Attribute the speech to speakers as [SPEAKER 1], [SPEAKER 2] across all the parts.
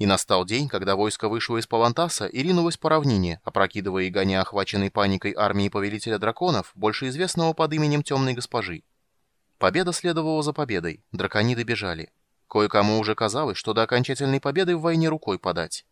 [SPEAKER 1] И настал день, когда войско вышло из Палантаса и ринулось по равнине, опрокидывая и гоня охваченной паникой армии повелителя драконов, больше известного под именем Темной Госпожи. Победа следовала за победой, дракониды бежали. Кое-кому уже казалось, что до окончательной победы в войне рукой подать.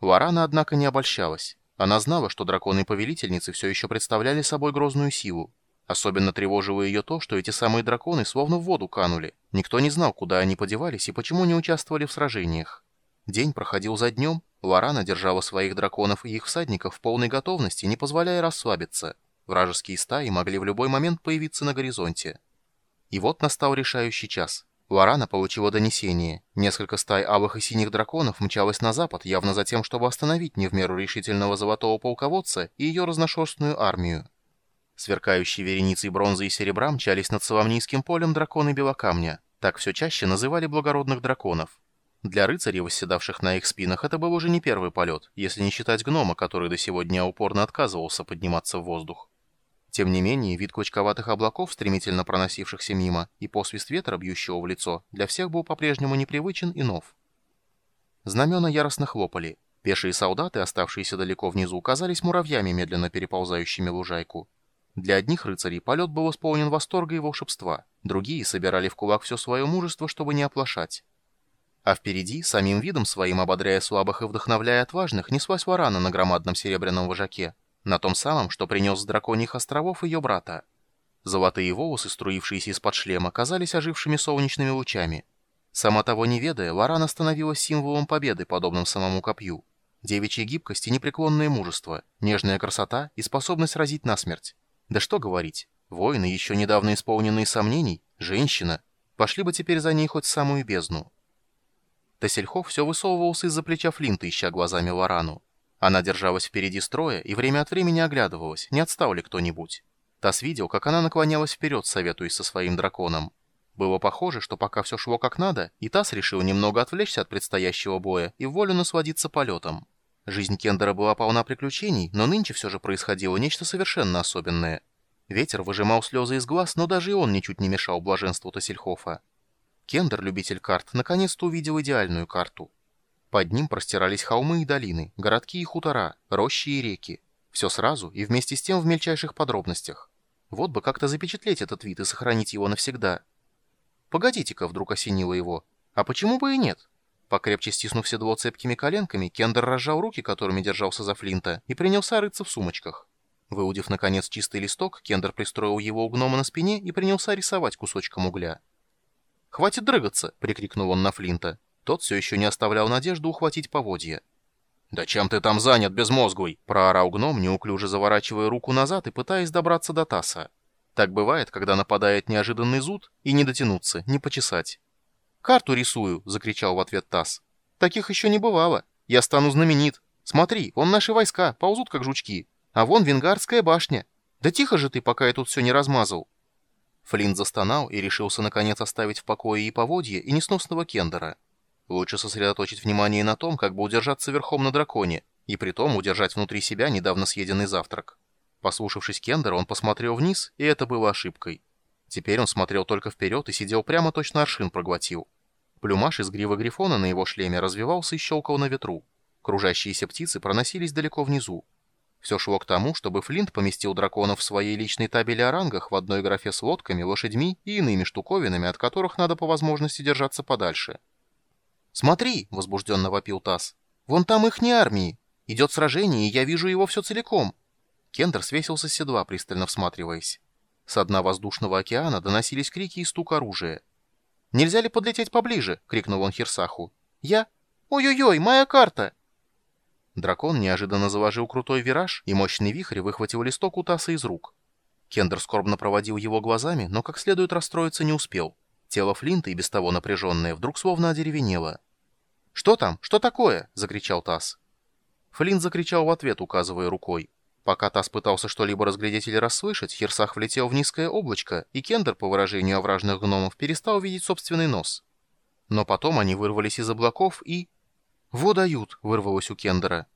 [SPEAKER 1] Лорана, однако, не обольщалась. Она знала, что драконы-повелительницы все еще представляли собой грозную силу. Особенно тревожило ее то, что эти самые драконы словно в воду канули. Никто не знал, куда они подевались и почему не участвовали в сражениях. День проходил за днем, Лорана держала своих драконов и их всадников в полной готовности, не позволяя расслабиться. Вражеские стаи могли в любой момент появиться на горизонте. И вот настал решающий час. Лорана получила донесение. Несколько стай алых и синих драконов мчалось на запад, явно за тем, чтобы остановить не в меру решительного золотого полководца и ее разношерстную армию. Сверкающие вереницей бронзы и серебра мчались над Соломнийским полем драконы белокамня. Так все чаще называли благородных драконов. Для рыцарей, восседавших на их спинах, это был уже не первый полет, если не считать гнома, который до сего дня упорно отказывался подниматься в воздух. Тем не менее, вид клочковатых облаков, стремительно проносившихся мимо, и посвист ветра, бьющего в лицо, для всех был по-прежнему непривычен и нов. Знамена яростно хлопали. Пешие солдаты, оставшиеся далеко внизу, казались муравьями, медленно переползающими лужайку. Для одних рыцарей полет был исполнен восторга и волшебства, другие собирали в кулак все свое мужество, чтобы не оплошать. А впереди, самим видом своим ободряя слабых и вдохновляя отважных, неслась варана на громадном серебряном вожаке, на том самом, что принес с драконьих островов ее брата. Золотые волосы, струившиеся из-под шлема, казались ожившими солнечными лучами. Сама того не ведая, Варана становилась символом победы, подобным самому копью. Девичья гибкость и непреклонное мужество, нежная красота и способность разить насмерть. Да что говорить, воины, еще недавно исполненные сомнений, женщина, пошли бы теперь за ней хоть самую бездну. Тесельхов все высовывался из-за плеча Флинта, ища глазами Варану. Она держалась впереди строя и время от времени оглядывалась, не отстал ли кто-нибудь. Тасс видел, как она наклонялась вперед, советуясь со своим драконом. Было похоже, что пока все шло как надо, и Тасс решил немного отвлечься от предстоящего боя и волю насладиться полетом. Жизнь Кендера была полна приключений, но нынче все же происходило нечто совершенно особенное. Ветер выжимал слезы из глаз, но даже и он ничуть не мешал блаженству Тассельхофа. Кендер, любитель карт, наконец-то увидел идеальную карту. Под ним простирались холмы и долины, городки и хутора, рощи и реки. Все сразу и вместе с тем в мельчайших подробностях. Вот бы как-то запечатлеть этот вид и сохранить его навсегда. Погодите-ка, вдруг осенило его. А почему бы и нет? Покрепче стиснув седло цепкими коленками, Кендер разжал руки, которыми держался за Флинта, и принялся рыться в сумочках. Выудив, наконец, чистый листок, Кендер пристроил его у гнома на спине и принялся рисовать кусочком угля. «Хватит дрыгаться!» — прикрикнул он на Флинта. Тот все еще не оставлял надежду ухватить поводья. «Да чем ты там занят, безмозглый?» — проорал гном, неуклюже заворачивая руку назад и пытаясь добраться до Таса. Так бывает, когда нападает неожиданный зуд, и не дотянуться, не почесать. «Карту рисую!» — закричал в ответ Тасс. «Таких еще не бывало. Я стану знаменит. Смотри, вон наши войска, ползут как жучки. А вон Венгардская башня. Да тихо же ты, пока я тут все не размазал». Флинт застонал и решился наконец оставить в покое и поводье, и несносного Кендера. Лучше сосредоточить внимание на том, как бы удержаться верхом на драконе, и при том удержать внутри себя недавно съеденный завтрак. Послушавшись Кендера, он посмотрел вниз, и это было ошибкой. Теперь он смотрел только вперед и сидел прямо точно аршин проглотил. Плюмаж из гривы грифона на его шлеме развивался и щелкал на ветру. Кружащиеся птицы проносились далеко внизу. Все шло к тому, чтобы Флинт поместил драконов в своей личной табели о рангах в одной графе с лодками, лошадьми и иными штуковинами, от которых надо по возможности держаться подальше. «Смотри!» — возбужденно вопил Тасс. «Вон там их не армии. Идет сражение, и я вижу его все целиком». Кендер свесился с седла, пристально всматриваясь. С дна воздушного океана доносились крики и стук оружия. «Нельзя ли подлететь поближе?» — крикнул он Херсаху. «Я? Ой-ой-ой, моя карта!» Дракон неожиданно заложил крутой вираж, и мощный вихрь выхватил листок у Тасса из рук. Кендер скорбно проводил его глазами, но как следует расстроиться не успел. Тело Флинта, и без того напряженное, вдруг словно одеревенело. «Что там? Что такое?» — закричал Тасс. Флинт закричал в ответ, указывая рукой. Пока Тасс пытался что-либо разглядеть или расслышать, Херсах влетел в низкое облачко, и Кендер, по выражению овражных гномов, перестал видеть собственный нос. Но потом они вырвались из облаков и... «Во дают!» — вырвалось у Кендера.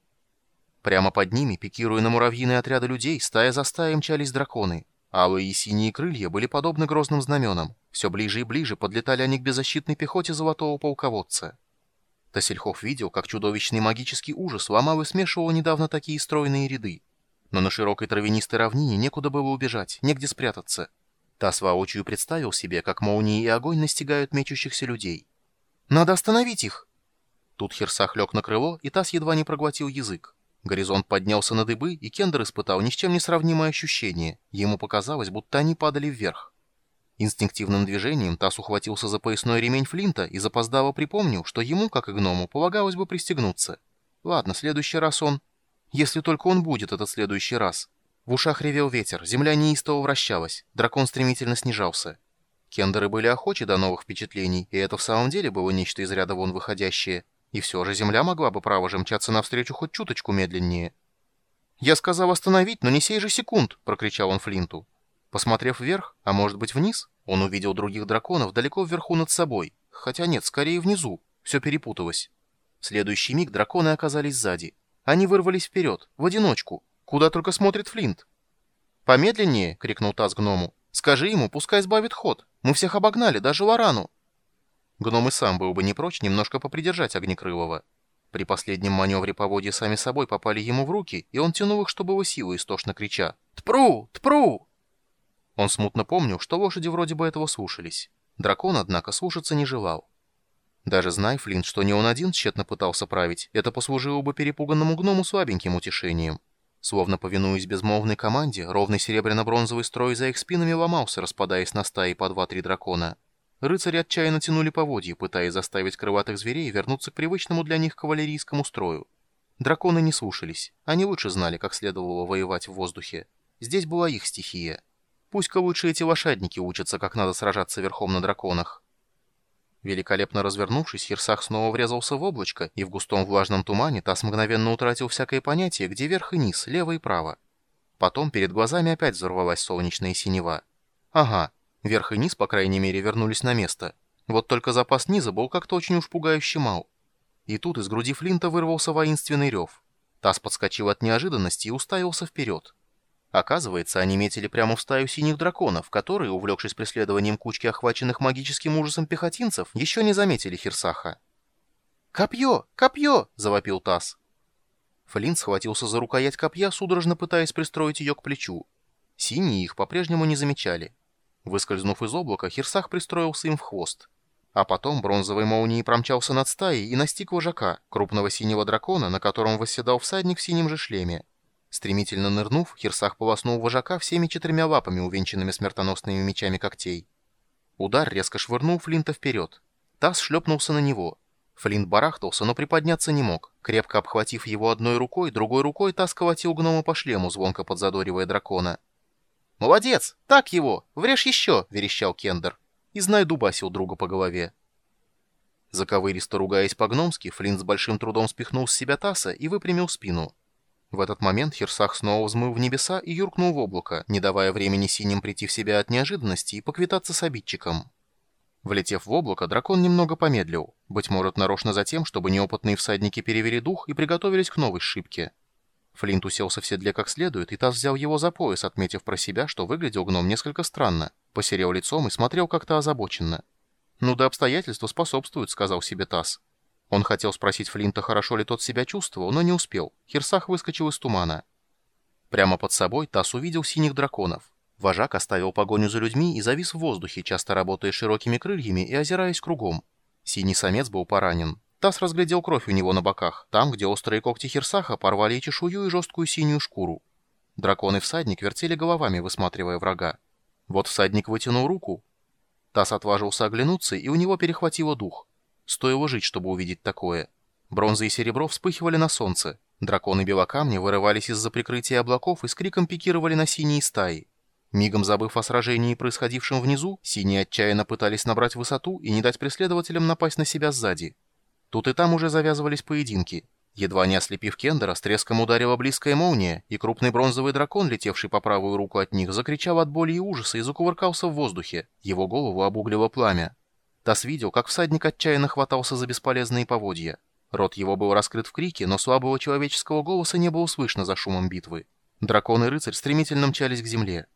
[SPEAKER 1] Прямо под ними, пикируя на муравьиные отряды людей, стая за стаей мчались драконы. Алые и синие крылья были подобны грозным знаменам. Все ближе и ближе подлетали они к беззащитной пехоте золотого полководца. Тассельхоф видел, как чудовищный магический ужас ломал и смешивал недавно такие стройные ряды. Но на широкой травянистой равнине некуда было убежать, негде спрятаться. Тасс воочию представил себе, как молнии и огонь настигают мечущихся людей. «Надо остановить их!» Тут Херсах лег на крыло, и Тасс едва не проглотил язык. Горизонт поднялся на дыбы, и Кендер испытал ни с чем не сравнимое ощущение. Ему показалось, будто они падали вверх. Инстинктивным движением Тасс ухватился за поясной ремень Флинта и запоздало припомнил, что ему, как и гному, полагалось бы пристегнуться. Ладно, следующий раз он... Если только он будет этот следующий раз. В ушах ревел ветер, земля неистово вращалась, дракон стремительно снижался. Кендеры были охочи до новых впечатлений, и это в самом деле было нечто из ряда вон выходящее. И все же земля могла бы право же мчаться навстречу хоть чуточку медленнее. «Я сказал остановить, но не сей же секунд!» — прокричал он Флинту. Посмотрев вверх, а может быть вниз, он увидел других драконов далеко вверху над собой. Хотя нет, скорее внизу. Все перепуталось. В следующий миг драконы оказались сзади. Они вырвались вперед, в одиночку. Куда только смотрит Флинт. «Помедленнее!» — крикнул Таз гному. «Скажи ему, пускай сбавит ход. Мы всех обогнали, даже Лорану!» Гном и сам был бы не прочь немножко попридержать Огнекрылого. При последнем маневре поводья сами собой попали ему в руки, и он тянул их, что было силы, истошно крича. «Тпру! Тпру!» Он смутно помнил, что лошади вроде бы этого слушались. Дракон, однако, слушаться не желал. Даже зная Флинт, что не он один тщетно пытался править, это послужило бы перепуганному гному слабеньким утешением. Словно повинуясь безмолвной команде, ровный серебряно-бронзовый строй за их спинами ломался, распадаясь на стаи по два-три дракона. Рыцари отчаянно тянули поводья, пытаясь заставить крылатых зверей вернуться к привычному для них кавалерийскому строю. Драконы не слушались. Они лучше знали, как следовало воевать в воздухе. Здесь была их стихия. Пусть-ка лучше эти лошадники учатся, как надо сражаться верхом на драконах. Великолепно развернувшись, Херсах снова врезался в облачко, и в густом влажном тумане Тасс мгновенно утратил всякое понятие, где верх и низ, лево и право. Потом перед глазами опять взорвалась солнечная синева. Ага, верх и низ, по крайней мере, вернулись на место. Вот только запас низа был как-то очень уж пугающе мал. И тут из груди Флинта вырвался воинственный рев. Тасс подскочил от неожиданности и уставился вперед. Оказывается, они метили прямо в стаю синих драконов, которые, увлекшись преследованием кучки охваченных магическим ужасом пехотинцев, еще не заметили Хирсаха. «Копье! Копье!» — завопил Тасс. Флинт схватился за рукоять копья, судорожно пытаясь пристроить ее к плечу. Синие их по-прежнему не замечали. Выскользнув из облака, Хирсах пристроился им в хвост. А потом бронзовой молнией промчался над стаей и настиг вожака, крупного синего дракона, на котором восседал всадник в синем же шлеме. Стремительно нырнув, Херсах полоснул вожака всеми четырьмя лапами, увенчанными смертоносными мечами когтей. Удар резко швырнул Флинта вперед. Тасс шлепнулся на него. Флинт барахтался, но приподняться не мог. Крепко обхватив его одной рукой, другой рукой Тасс колотил гнома по шлему, звонко подзадоривая дракона. «Молодец! Так его! Врежь еще!» — верещал Кендер. И знай дубасил друга по голове. Заковыристо ругаясь по-гномски, Флинт с большим трудом спихнул с себя Тасса и выпрямил спину. В этот момент Херсах снова взмыл в небеса и юркнул в облако, не давая времени синим прийти в себя от неожиданности и поквитаться с обидчиком. Влетев в облако, дракон немного помедлил, быть может, нарочно за тем, чтобы неопытные всадники перевели дух и приготовились к новой шибке. Флинт уселся в седле как следует, и Тасс взял его за пояс, отметив про себя, что выглядел гном несколько странно, посерел лицом и смотрел как-то озабоченно. «Ну да обстоятельства способствуют», — сказал себе Тасс. Он хотел спросить Флинта, хорошо ли тот себя чувствовал, но не успел. Херсах выскочил из тумана. Прямо под собой Тасс увидел синих драконов. Вожак оставил погоню за людьми и завис в воздухе, часто работая широкими крыльями и озираясь кругом. Синий самец был поранен. Тасс разглядел кровь у него на боках, там, где острые когти Херсаха порвали и чешую, и жесткую синюю шкуру. Дракон и всадник вертели головами, высматривая врага. Вот всадник вытянул руку. Тасс отважился оглянуться, и у него перехватило дух. Стоило жить, чтобы увидеть такое. Бронза и серебро вспыхивали на солнце. Драконы белокамня вырывались из-за прикрытия облаков и с криком пикировали на синие стаи. Мигом забыв о сражении, происходившем внизу, синие отчаянно пытались набрать высоту и не дать преследователям напасть на себя сзади. Тут и там уже завязывались поединки. Едва не ослепив Кендера, с треском ударила близкая молния, и крупный бронзовый дракон, летевший по правую руку от них, закричал от боли и ужаса и закувыркался в воздухе. Его голову обуглило пламя. Тасс видел, как всадник отчаянно хватался за бесполезные поводья. Рот его был раскрыт в крике, но слабого человеческого голоса не было слышно за шумом битвы. Дракон и рыцарь стремительно мчались к земле.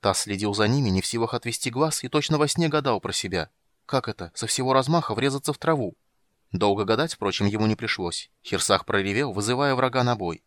[SPEAKER 1] Тасс следил за ними, не в силах отвести глаз, и точно во сне гадал про себя. Как это, со всего размаха врезаться в траву? Долго гадать, впрочем, ему не пришлось. Херсах проревел, вызывая врага на бой.